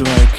like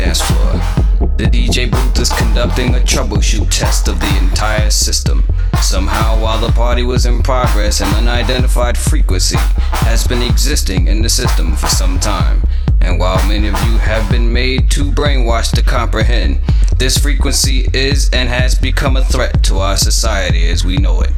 leave the. The DJ booth is conducting a troubleshoot test of the entire system. Somehow, while the party was in progress, an unidentified frequency has been existing in the system for some time. And while many of you have been made too brainwashed to comprehend, this frequency is and has become a threat to our society as we know it.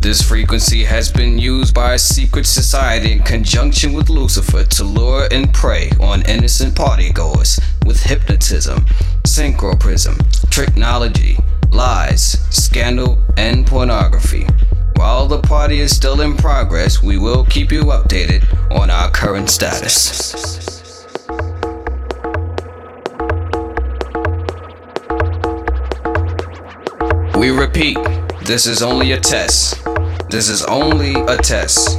This frequency has been used by a secret society in conjunction with Lucifer to lure and prey on innocent partygoers with hypnotism, synchroprism, technology, lies, scandal, and pornography. While the party is still in progress, we will keep you updated on our current status. We repeat, this is only a test. This is only a test.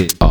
Uh.